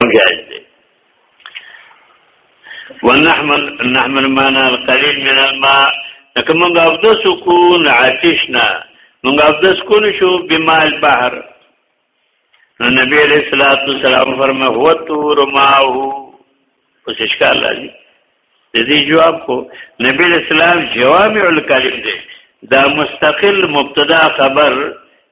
جائز دی ونحمل نحمل معنا القليل من الماء لکه مونږ ابدس کو عاتشنا مونږ ابدس کو شو بما البحر نو نبی علیہ الصلوۃ والسلام فرمه هو تور ماء اوس اشکال لازم دې جواب کو نبی علیہ السلام جوامع الکلم دی دا مستقل مبتدا خبر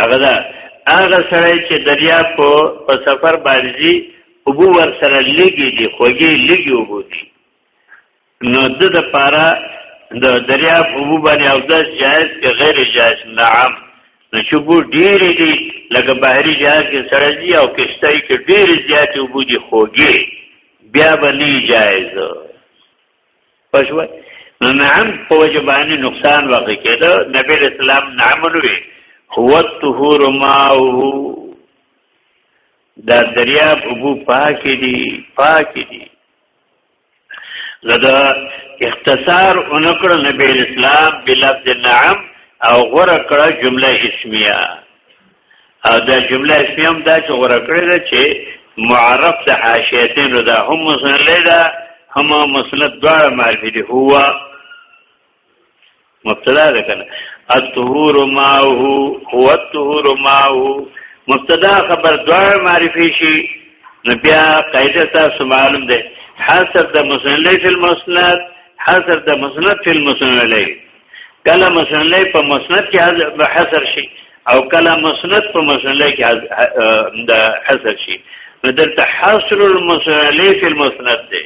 هغه دا هغه سړی چې دریا په په سفر باندې ابو ور سره لګي دي خوږي لګي وبو دي نو د د پارا د دریا په ابو باندې او د جائز کې غیر جائز نعم نو چې بو ډیر دي لکه بحری جائز کې سره دي او کشتای کې ډیر زیات وبو دي خوږي بیا به نه جائز پښوه نو نعم په وجه باندې نقصان واقع کېده نبی اسلام نعم وی هو الطهور ماءه دا دریاب ابو پاک دي پاک دي لدا اختصار انکر نبی اسلام بلفظ نعم او غره کړه جمله اسمیه او دا جمله اسمی هم دا چې غوره کړی ده چې معرف د حاشیتین دا هم مسند لیدا هم مسند دواړه معرفی دی هو مبتدا ده کنه الطهور ما هو هو الطهور ما هو مبتدا خبر دواړه معرفی شي نو بیا قاعده تاسو معلوم ده حسب د مسند فی المسند حسب د مسند فی المسند علیه کله مسند په مسند کې حصر شي او کله مسند په مسند کې د حصر شي نو دلته حصر المسند فی المسند دی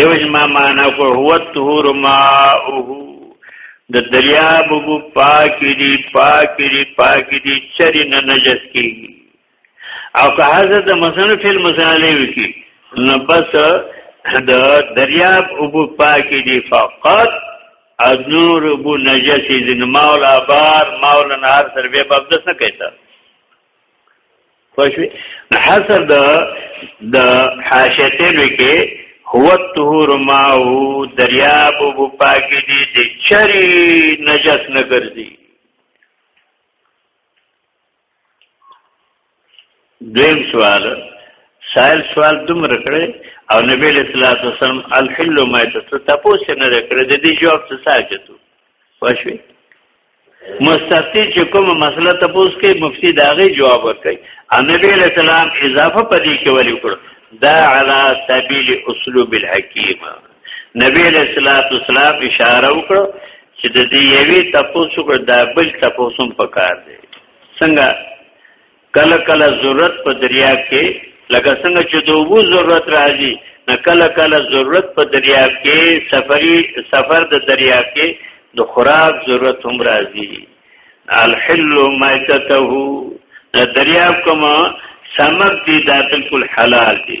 دیو جما معنا کو هو الطهور ماءه د دریاب بو پاکی دی پاکی دی پاکی دی چری نه نجس کیږي او که هغه د مثلا فل مسالې وکي نو بس د دریاب ابو پاکي دي فقط اذنور ابو نجسی دین مولا بار مولا نهار سر به باب دس نه کیتا خوشوی حسر د د حاشتین کې هو الطهور ماو دریاب ابو پاکي دي د چری نجس نه ګرځي دویم سوال سائل سوال دومره کړی او نبی له صلوات والسلام الحل ما ته تاسو نه کړی د دې جواب څه ساجتو واښوي مستفتی چې کوم مسله تاسو کې مفتی داغي جواب ورکړي ان نبی له سلام اضافه پدې کې ولي کړ دا علا سبیل اسلوب الحکیم نبی علیہ الصلوۃ والسلام اشاره وکړه چې د دې یوې تاسو کو دا بل تاسو پکار دی څنګه کله کله ضرورت په دریاب کې لکه څنګه چې د وو ضرورت راځي نه کله کله ضرورت په دریاب کې سفری سفر د دریاب کې د خوراک ضرورت هم راځي الحل مایتته د دریاب کوم سمک دي دا بالکل حلال دي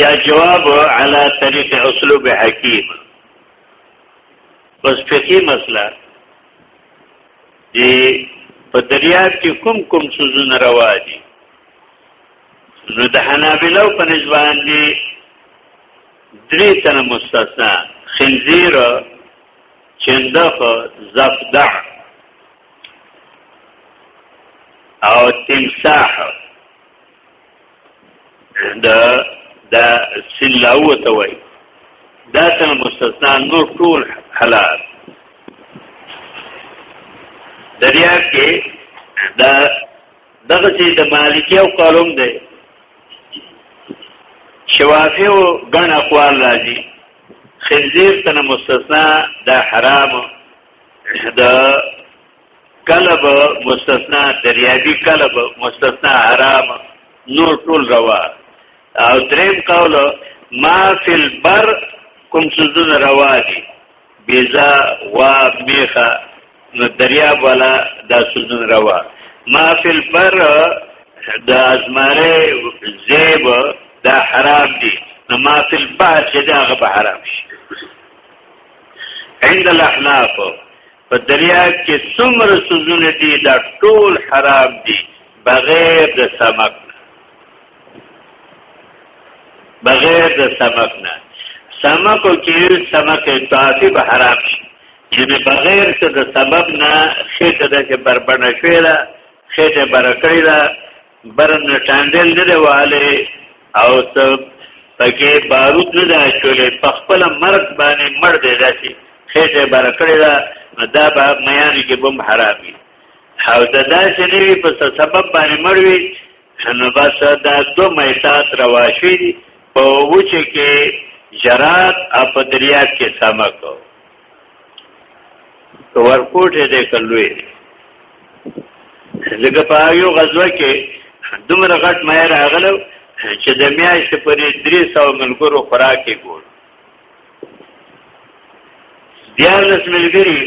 یا جواب علی طریق اسلوب حکیم بس فقهی مسله دی په دریاب کې کوم کوم سوزونه روا دي نو د حنابلو په نسبان دي درې تنه مستثنا خنزیر چندخ زفدع او تمساح دا دا سلاو ته وای دا څنګه مستثنا نور ټول حلال دریا کې دا دغه چې د مالکی او قالوم دی شوافی او ګڼ اقوال راځي خنزیر تنه مستثنا دا حرام دا کلب مستثنا دریابی کلب مستثنا حرام نور ټول روا او دریم قول ما فی البر کوم سوزن روا دي بیزا وا میخه نو دریاب والا دا سوزن روا ما فی البر د ازماره زیب دا حرام دي نو ما فی البحر چې دا غو حرام شي عند الاحناف په دریا کې څومره سوزونه دي دا ټول حرام دي بغیر د سمک نه بغیر د سمک نه سمک او چې سمک اضافي به حرام شي چې بغیر څه د سبب نه خېټه د بربنه شوې ده خېټه برکړې ده برن ټانډل نه دی واله او ته پکې بارود نه دی چولې په خپل مرګ باندې مړ دی داسي خېټه بار کړی دا دا به میان کې بم حرامي او دا داسې نه وي په سبب باندې مړ وي نو بس دا دو میتات رواشي په وچه کې جرات اپ دریاب کې سمکو ورکوټه دې کلوې لکه په یو غزوه کې دومره غټ مې راغلو چې د میاشتې پرې 300 ملګرو خوراک یې ګور بیا لس ملګری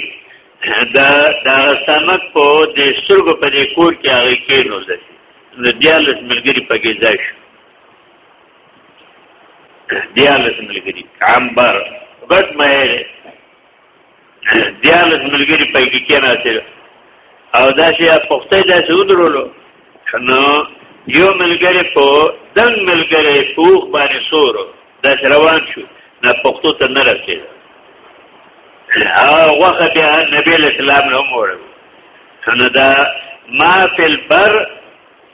د د سمک په د سترګو په دې کور کې هغه کې نو ځي نو بیا لس ملګری پکې ځای شو دیالس ملګری عنبر بد مهر دیالس ملګری پای کې کېنا چې او دا شی پخته دا شی ودرولو نو یو ملګری په دنګ ملګری پوخ باندې سور دا روان شو نه پختو ته نه رسید او وخت بیا نبی اسلام له عمر نو دا ما فی البر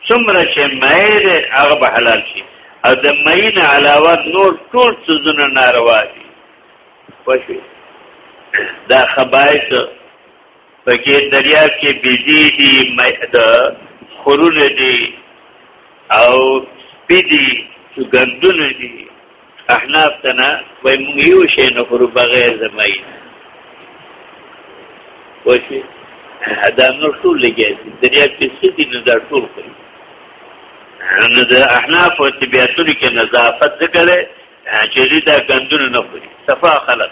څومره چې مې ده هغه به حلال شي او د مې نه علاوه نور ټول څه ناروا دي پښې دا خبایت پکې دریا کې بيزي دي مې ده خورونه دي او سپي دي ګندونه دي احناف تنا وای مونږ یو شی نه خورو بغیر د مای وشي دا نور ټول لګي دریا په سدي نه دا ټول کوي نو د احناف او طبيعتونو کې نظافت ذکر چې دا ګندونه نه خوري صفا خلک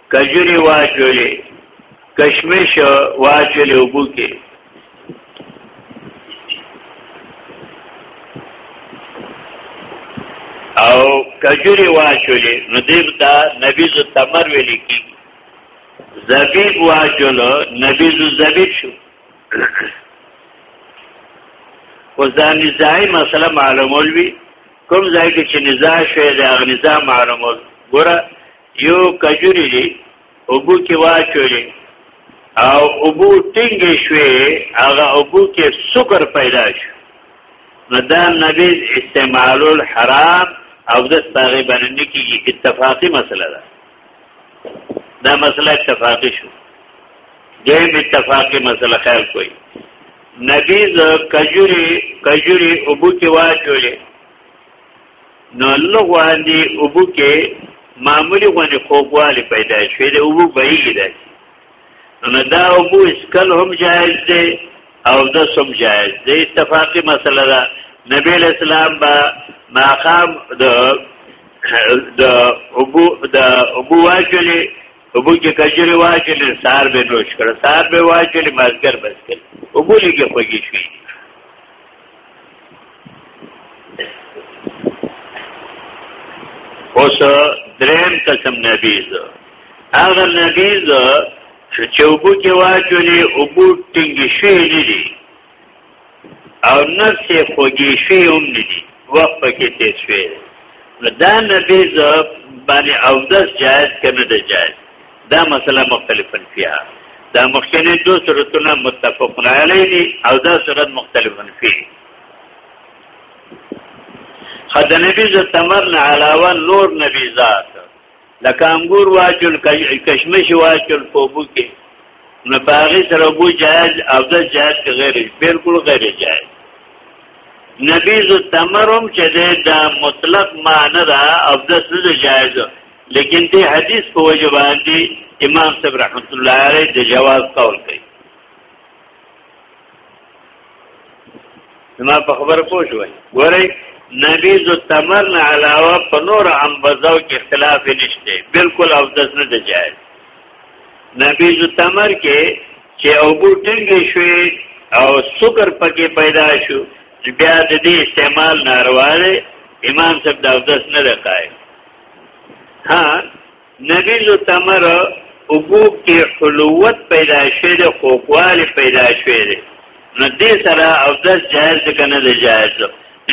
کجوري واچولې کشمش واچولې وبو کې او کجوري واچولې نو دیب دا نبی زو تمر ویلې کی زبیب واچولو نبی زو زبیب شو اوس دا نزاعي مسله معلومول وی کوم ځای کې چې نزاع شوی دا غنزا معلومول ګوره یو کجوري دی اوبو کې واچولې او اوبو ټینګې شوې هغه اوبو کې سکر پیدا شو نو دا نبی استعمال الحرام او د هغه باندې کې اتفاقی مسله ده دا مسله اتفاقی شو دیم اتفاقی مسله خیال کوي نبی ز کجوري کجوري اوبو کې واچولې نو لغوالی اوبو کې معمولی غونې خوګوالی پیدا شوی دی اوبو بهیږي دی نو دا اوبو اسکل هم جایز دی او د سم جایز دی اتفاقی مسله ده نبی اسلام با ماقام د د اوبو د اوبو واجلی اوبو کې کجری واجلی سار به نوش کړ سار به واجلی مازګر بس کړ اوبو لګي خوږی شوی اوس دریم قسم نبیز هغه نبیز چې وبو کې واچولې وبو ټینګې شي نه دي او نفس خوږې شي هم نه دي وخت پکې تیر شوی نو دا نبیز باندې او دس جایز کنه د جایز دا مسله مختلف فيها دا مخکنی دو صورتونه متفقون علی دي او دا صورت مختلف فيه خد نبی ز تمرن علاوه نور نبی ذات لکه انګور واچل کشمش واچل فوبو کې نو باغی سره بو جائز او د جائز غیر بالکل غیر جائز نبیز تمرم چې دا مطلق معنی دا او د سز جائز لیکن دې حدیث په وجه باندې امام صاحب رحمت الله علیه د جواز قول کوي ما په خبره پوه شوي ګورئ نبی زو تمر نه علاوه په نور انبزو کې اختلاف نشته بالکل او دس نه دی جایز نبی زو تمر کې چې او بو ټینګې شوې او سکر پکې پیدا شو بیا د دې استعمال ناروا دی امام صاحب دا دس نه لقای ها نبیل تمر اوبو کې حلوت پیدا شوه د خوکوالي پیدا شوه دی نو دې سره او داس جائز دی کنه د جائز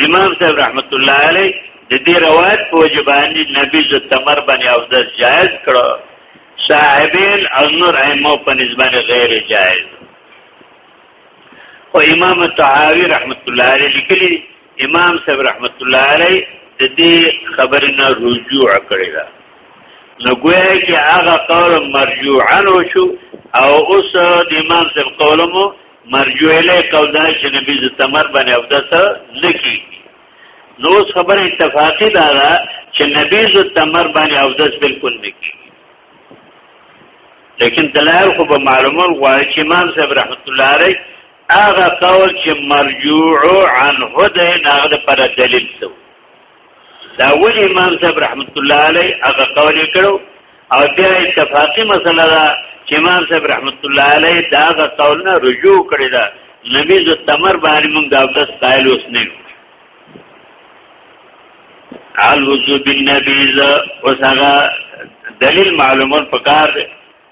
امام صاحب رحمت الله علی د دې روایت په وجبانی نبیل تمر باندې او داس جائز کړو صاحبین او نور ائمه په نسبت غیر جائز او امام طحاوی رحمت الله علیه لیکلی امام صاحب رحمت الله علی د دې خبرې نه رجوع کړی دا نو ګویا کې هغه قول مرجوعا شو او اوس د امام صاحب قولمو مرجوع له قول دا چې نبی ز تمر باندې افدس لکی نو خبره اتفاقی دا ده چې نبی ز تمر باندې افدس بالکل نکی لیکن دلایل خو به معلومه غواړي چې امام صاحب رحمت الله علیه هغه قول چې مرجوع عنه ده نه هغه پر دلیل څه دا ول امام صاحب رحمت الله علی هغه قول کړو او بیا اتفاقی مسله ده چې امام صاحب رحمت الله علی دا هغه قول نه رجوع کړی دا نبی ز تمر باندې موږ دا اوس قائل اوس نه الوجوب النبی ز اوس هغه دلیل معلومات پکار دی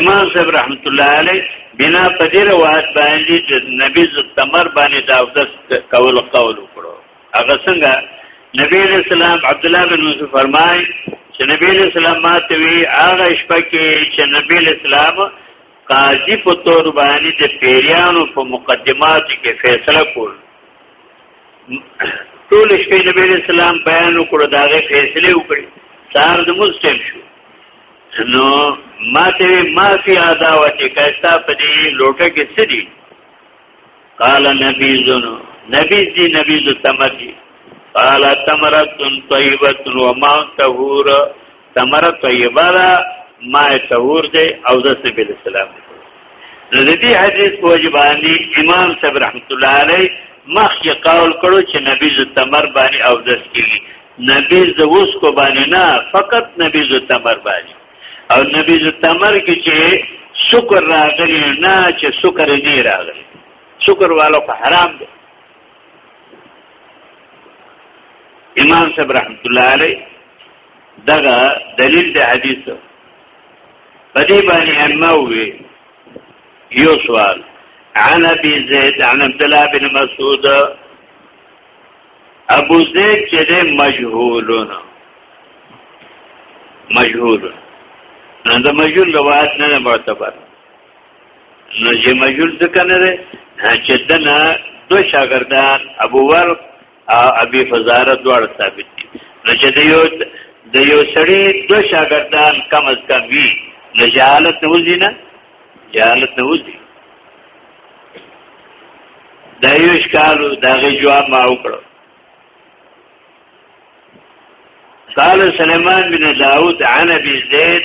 امام صاحب رحمت الله علیه بنا په دې روایت باندې چې نبی زتمر باندې د اودس کول قول وکړو هغه څنګه نبی رسول الله عبد الله بن مسعود فرمای چې نبی له سلام ماته وی هغه شپه کې چې نبی له سلام قاضي په تور باندې د پیریانو په مقدماتو کې فیصله کول ټول شپې نبی اسلام بیان وکړو دا غي فیصله وکړي سار د موږ ټیم شو نو ماته ما فی عداوت کایستا پدی لوټه کې سدي قال نبی زنو نبی دی نبی ز تمتی قال تمرت طیبه و ما طهور ثمره طیبه ده ما تور دی او د نبی اسلام نو د دې حدیث په وجبانی امام صاحب رحمت الله علیه مخ یې قول کړو چې نبی ز تمر باندې او دس کیږي نبی ز اوس کو باندې نه فقط نبی ز تمر باندې او نبی ز تمر کې چې شکر راغلی نه چې شکر دی راغلی شکر والو په حرام دی امام صاحب رحمت الله علیه دغه دلیل د حدیث په دې باندې ائمه وی یو سوال عن ابي زيد عن عبد الله بن مسعود ابو زيد چې ده مجهولون مجهول نو د مجهول روایت نه معتبر نو چې مجهول ځکه نه ده چې دنه دو شاګردان ابو ورق او ابي فزاره دواړه ثابت دي نو چې د یو د یو سړي دو شاګردان کم از کم وي نو جهالت نه وځي نه جهالت نه وځي دا یو اشکال دا غي جواب ما وکړو قال سليمان بن داود عن ابي زيد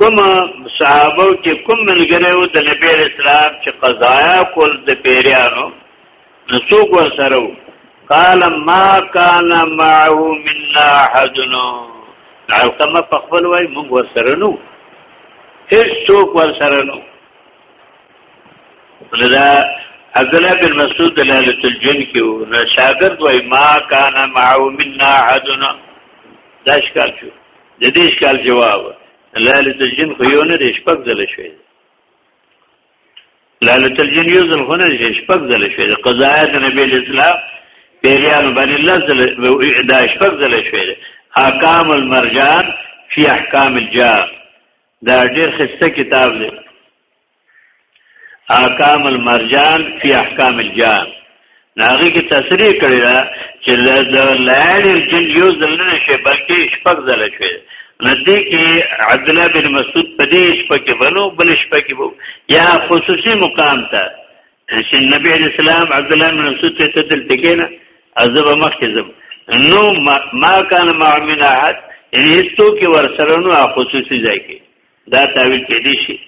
کوم صحابه چې کوم ملګری و د نبی اسلام چې قضایا کول د پیریانو نو څوک ورسره و قال ما كان معه منا احد علقمه په خپل وای موږ ورسره نو هیڅ څوک ورسره نو لدا عبد الله بن مسعود دلاله الجن کې و نو شاګرد وای ما كان معه منا احد دا شکار شو د دې اشکال جواب لاله تجین خو یو نه دی شپږ ځله شوی لاله تجین یو ځل خو نه دی شپږ ځله شوی د قضایت نبی اسلام پیریان باندې لزل دا شپږ ځله شوی دی احکام المرجان فی احکام الجار دا ډیر خسته کتاب دی احکام المرجان فی احکام الجان ناغي کې تصریح کړی دا چې د لعل الجن یو ځل نه شي بلکې شپږ ځل شي ندی کې عبد الله بن مسعود په دې شپه کې ولو بل شپه کې وو یا خصوصي مقام ته چې نبی اسلام عبد الله بن مسعود ته تدل تکینا عذاب مخ کې زم نو ما کان مع من احد یعنی هیڅوک ورسره نو خصوصي ځای کې دا تعویل کې دي شي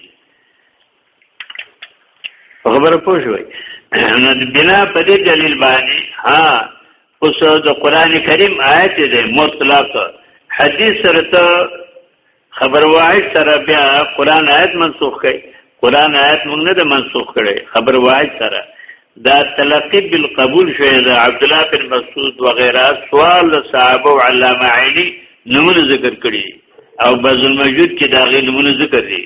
خبره پوه شوي نو بنا په دې دلیل باندې ها اوس د قران کریم آیت دې مطلق حدیث سره ته خبر واحد سره بیا قران آیت منسوخ کړي قران آیت موږ نه منسوخ کړي خبر واحد سره دا تلقی بالقبول شوی دا عبد الله بن مسعود وغيرها سوال صحابه او علامه علی نمونه ذکر کړي او بعض الموجود کې دا غي نمونه ذکر دي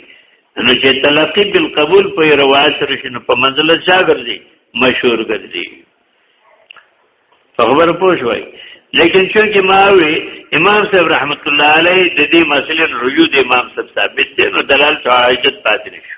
نو چې تلقی بالقبول په روایت سره شنو په منزله چا ګرځي مشهور ګرځي خبر پوه شوي لیکن چونکه ما وی امام صاحب رحمت الله علیه د دې مسلې رجوع د امام صاحب ثابت دی نو دلالت حاجت پاتې نشو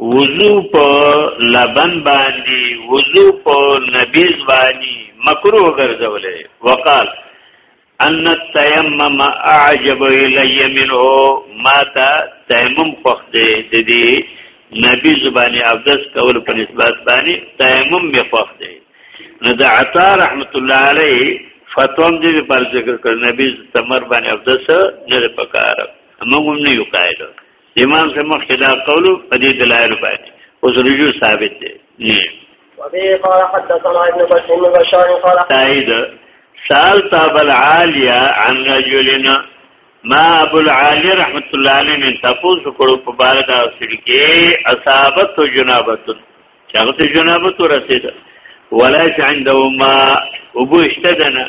وضو په لبن باندې وضو په نبیز باندې مکروه ګرځولې وقال ان التيمم اعجب الي منه ما تا تیمم خوخ دې د دې نبی زبانی عبدس کول په نسبت باندې تیمم می خوخ دې نو د عطا رحمت الله علیه فتوام دې پر ذکر کړ نبی تمر باندې عبدس نه پکاره موږ نه یو قائل امام سے مخکې دا قول په دې دلایل باندې اوس رجوع ثابت دی نه وبه قال حدثنا ابن بشر بن بشار قال تایید سال طاب العالیه عن رجلنا ما ابو العالی رحمت الله علیه من تفوز کړو په بار دا سړي کې اصابت جنابت چاغت جنابت رسید ولا عنده ما وبو اشتدنا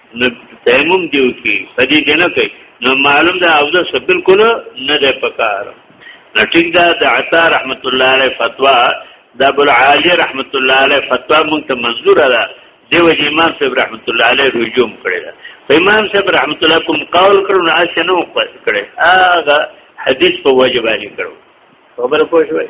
نو تیمم دیو کی پدې دی نه کوي نو معلوم ده او ده بالکل نه ده پکار نو ټیک ده د عطا رحمت الله علیه فتوا د ابو العالی رحمت الله علیه فتوا مونږ ته منظور ده دیو جی امام صاحب رحمت الله علیه رجوع کړی ده امام صاحب رحمت الله کوم قول کړو نه اسی نه کړی هغه حدیث په وجه باندې کړو خبر پوه شوئ